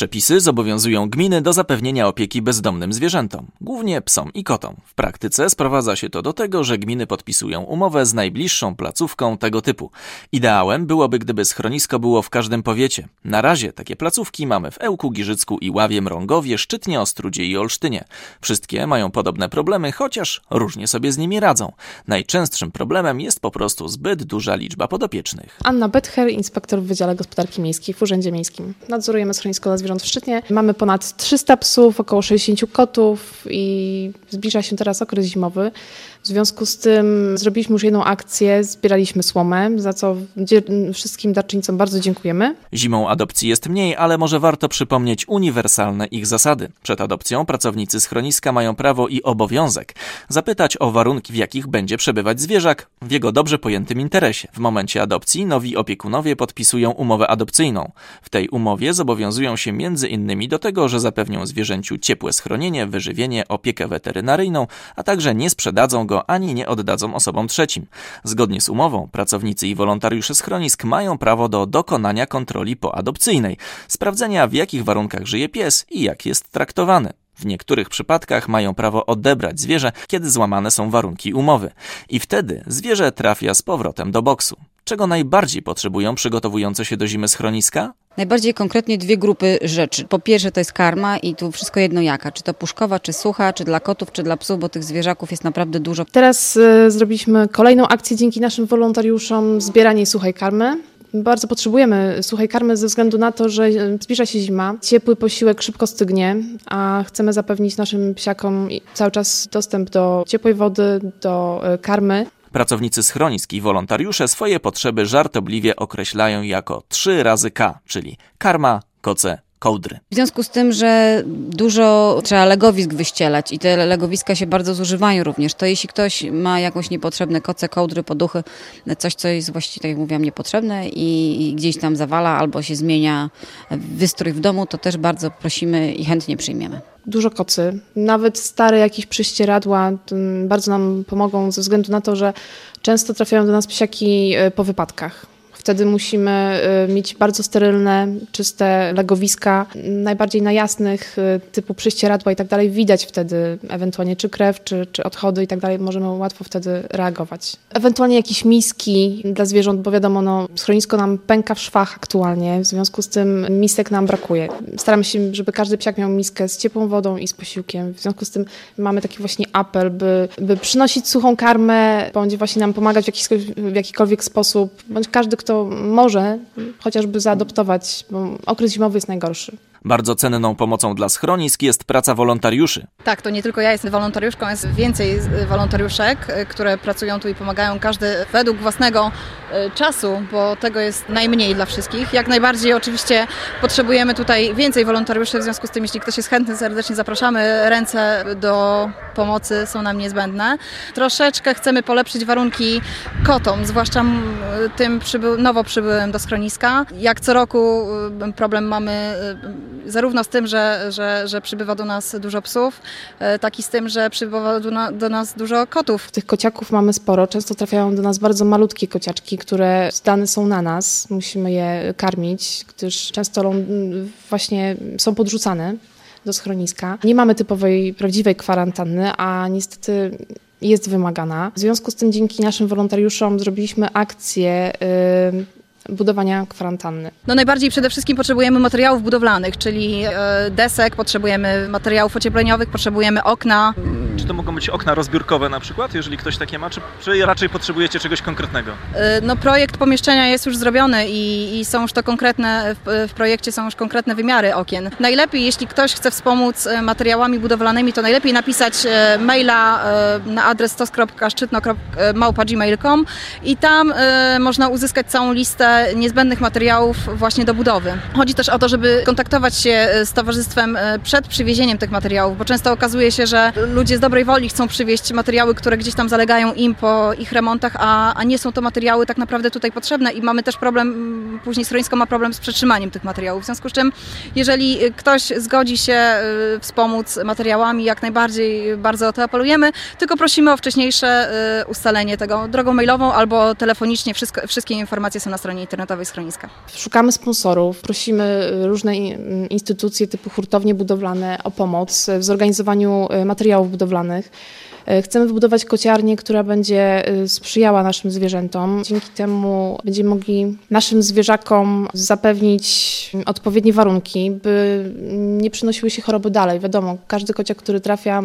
Przepisy zobowiązują gminy do zapewnienia opieki bezdomnym zwierzętom, głównie psom i kotom. W praktyce sprowadza się to do tego, że gminy podpisują umowę z najbliższą placówką tego typu. Ideałem byłoby, gdyby schronisko było w każdym powiecie. Na razie takie placówki mamy w Ełku, Giżycku, Iławie, Mrągowie, Szczytnie, Ostrudzie i Olsztynie. Wszystkie mają podobne problemy, chociaż różnie sobie z nimi radzą. Najczęstszym problemem jest po prostu zbyt duża liczba podopiecznych. Anna Betcher, inspektor w Wydziale Gospodarki Miejskiej w Urzędzie Miejskim. Nadzorujemy schronisko dla zwierząt w Szczytnie. Mamy ponad 300 psów, około 60 kotów i zbliża się teraz okres zimowy. W związku z tym zrobiliśmy już jedną akcję, zbieraliśmy słomę, za co wszystkim darczyńcom bardzo dziękujemy. Zimą adopcji jest mniej, ale może warto przypomnieć uniwersalne ich zasady. Przed adopcją pracownicy schroniska mają prawo i obowiązek zapytać o warunki, w jakich będzie przebywać zwierzak w jego dobrze pojętym interesie. W momencie adopcji nowi opiekunowie podpisują umowę adopcyjną. W tej umowie zobowiązują się między innymi do tego, że zapewnią zwierzęciu ciepłe schronienie, wyżywienie, opiekę weterynaryjną, a także nie sprzedadzą go ani nie oddadzą osobom trzecim. Zgodnie z umową pracownicy i wolontariusze schronisk mają prawo do dokonania kontroli poadopcyjnej, sprawdzenia w jakich warunkach żyje pies i jak jest traktowany. W niektórych przypadkach mają prawo odebrać zwierzę, kiedy złamane są warunki umowy. I wtedy zwierzę trafia z powrotem do boksu. Czego najbardziej potrzebują przygotowujące się do zimy schroniska? Najbardziej konkretnie dwie grupy rzeczy. Po pierwsze to jest karma i tu wszystko jedno jaka. Czy to puszkowa, czy sucha, czy dla kotów, czy dla psów, bo tych zwierzaków jest naprawdę dużo. Teraz y, zrobiliśmy kolejną akcję dzięki naszym wolontariuszom, zbieranie suchej karmy. Bardzo potrzebujemy suchej karmy ze względu na to, że zbliża się zima. Ciepły posiłek szybko stygnie, a chcemy zapewnić naszym psiakom cały czas dostęp do ciepłej wody, do e, karmy. Pracownicy schronisk i wolontariusze swoje potrzeby żartobliwie określają jako 3 razy K, czyli karma, koce, kołdry. W związku z tym, że dużo trzeba legowisk wyścielać i te legowiska się bardzo zużywają również, to jeśli ktoś ma jakąś niepotrzebne koce, kołdry, poduchy, coś, co jest właściwie, tak jak mówiłam, niepotrzebne i, i gdzieś tam zawala albo się zmienia wystrój w domu, to też bardzo prosimy i chętnie przyjmiemy dużo kocy. Nawet stare jakieś prześcieradła bardzo nam pomogą ze względu na to, że często trafiają do nas psiaki e, po wypadkach. Wtedy musimy y, mieć bardzo sterylne, czyste legowiska, najbardziej na jasnych, y, typu prześcieradła i tak dalej. Widać wtedy ewentualnie czy krew, czy, czy odchody i tak dalej. Możemy łatwo wtedy reagować. Ewentualnie jakieś miski dla zwierząt, bo wiadomo, no, schronisko nam pęka w szwach aktualnie, w związku z tym misek nam brakuje. Staramy się, żeby każdy psiak miał miskę z ciepłą wodą i z posiłkiem. W związku z tym mamy taki właśnie apel, by, by przynosić suchą karmę, bądź właśnie nam pomagać w, jakiś, w jakikolwiek sposób, bądź każdy, kto kto może chociażby zaadoptować, bo okres zimowy jest najgorszy. Bardzo cenną pomocą dla schronisk jest praca wolontariuszy. Tak, to nie tylko ja jestem wolontariuszką, jest więcej wolontariuszek, e, które pracują tu i pomagają, każdy według własnego e, czasu, bo tego jest najmniej dla wszystkich. Jak najbardziej oczywiście potrzebujemy tutaj więcej wolontariuszy, w związku z tym jeśli ktoś jest chętny, serdecznie zapraszamy. Ręce do pomocy są nam niezbędne. Troszeczkę chcemy polepszyć warunki kotom, zwłaszcza tym przyby nowo przybyłym do schroniska. Jak co roku problem mamy zarówno z tym, że, że, że przybywa do nas dużo psów, e, tak i z tym, że przybywa do, na, do nas dużo kotów. Tych kociaków mamy sporo. Często trafiają do nas bardzo malutkie kociaczki, które zdane są na nas. Musimy je karmić, gdyż często właśnie są podrzucane do schroniska. Nie mamy typowej, prawdziwej kwarantanny, a niestety jest wymagana. W związku z tym dzięki naszym wolontariuszom zrobiliśmy akcję budowania kwarantanny? No najbardziej przede wszystkim potrzebujemy materiałów budowlanych, czyli e, desek, potrzebujemy materiałów ociepleniowych, potrzebujemy okna. Czy to mogą być okna rozbiórkowe na przykład, jeżeli ktoś takie ma, czy, czy raczej potrzebujecie czegoś konkretnego? E, no projekt pomieszczenia jest już zrobiony i, i są już to konkretne, w, w, projekcie są już konkretne wymiary okien. Najlepiej, jeśli ktoś chce wspomóc e, materiałami budowlanymi, to najlepiej napisać maila na adres stos.szczytno.małpa.gmail.com i tam można uzyskać całą listę niezbędnych materiałów właśnie do budowy. Chodzi też o to, żeby kontaktować się e, z towarzystwem e, przed przywiezieniem tych materiałów, bo często okazuje się, że ludzie z dobrej woli chcą przywieźć materiały, które gdzieś tam zalegają im po ich remontach, a, a nie są to materiały tak naprawdę tutaj potrzebne i mamy też problem, mm, później schronisko ma problem z przetrzymaniem tych materiałów. W związku z czym, jeżeli y, ktoś zgodzi się y, wspomóc materiałami, jak najbardziej bardzo o to apelujemy, tylko prosimy o wcześniejsze y, ustalenie tego drogą mailową albo telefonicznie. Wszystko, wszystkie informacje są na stronie internetowej schroniska. Szukamy sponsorów, prosimy różne i- instytucje typu hurtownie budowlane o pomoc w zorganizowaniu materiałów budowlanych. E, Chcemy wybudować kociarnię, która będzie e, sprzyjała naszym zwierzętom. Dzięki temu będziemy mogli naszym zwierzakom zapewnić odpowiednie warunki, by nie przynosiły się choroby dalej. Wiadomo, każdy kociak, który trafia,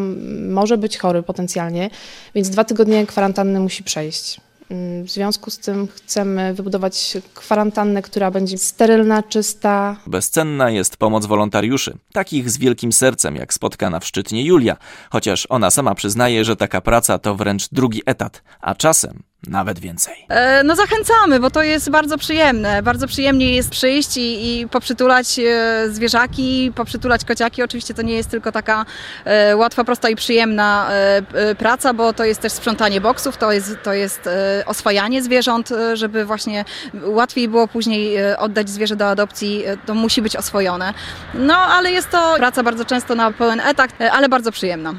może być chory potencjalnie, więc dwa tygodnie kwarantanny musi przejść. Mm, W związku z tym chcemy wybudować kwarantannę, która będzie sterylna, czysta, Bezcenna jest pomoc wolontariuszy, takich z wielkim sercem, jak spotkana w Szczytnie Julia, chociaż ona sama przyznaje, że taka praca to wręcz drugi etat, a czasem nawet więcej. E, No zachęcamy, bo to jest bardzo przyjemne. Bardzo przyjemnie jest przyjść i, i poprzytulać e, zwierzaki, poprzytulać kociaki. Oczywiście to nie jest tylko taka e, łatwa, prosta i przyjemna e, e, praca, bo to jest też sprzątanie boksów, to jest, to jest e, oswajanie zwierząt, żeby właśnie łatwiej było później oddać zwierzę do adopcji, to musi być oswojone. No ale jest to praca bardzo często na pełen etat, ale bardzo przyjemna.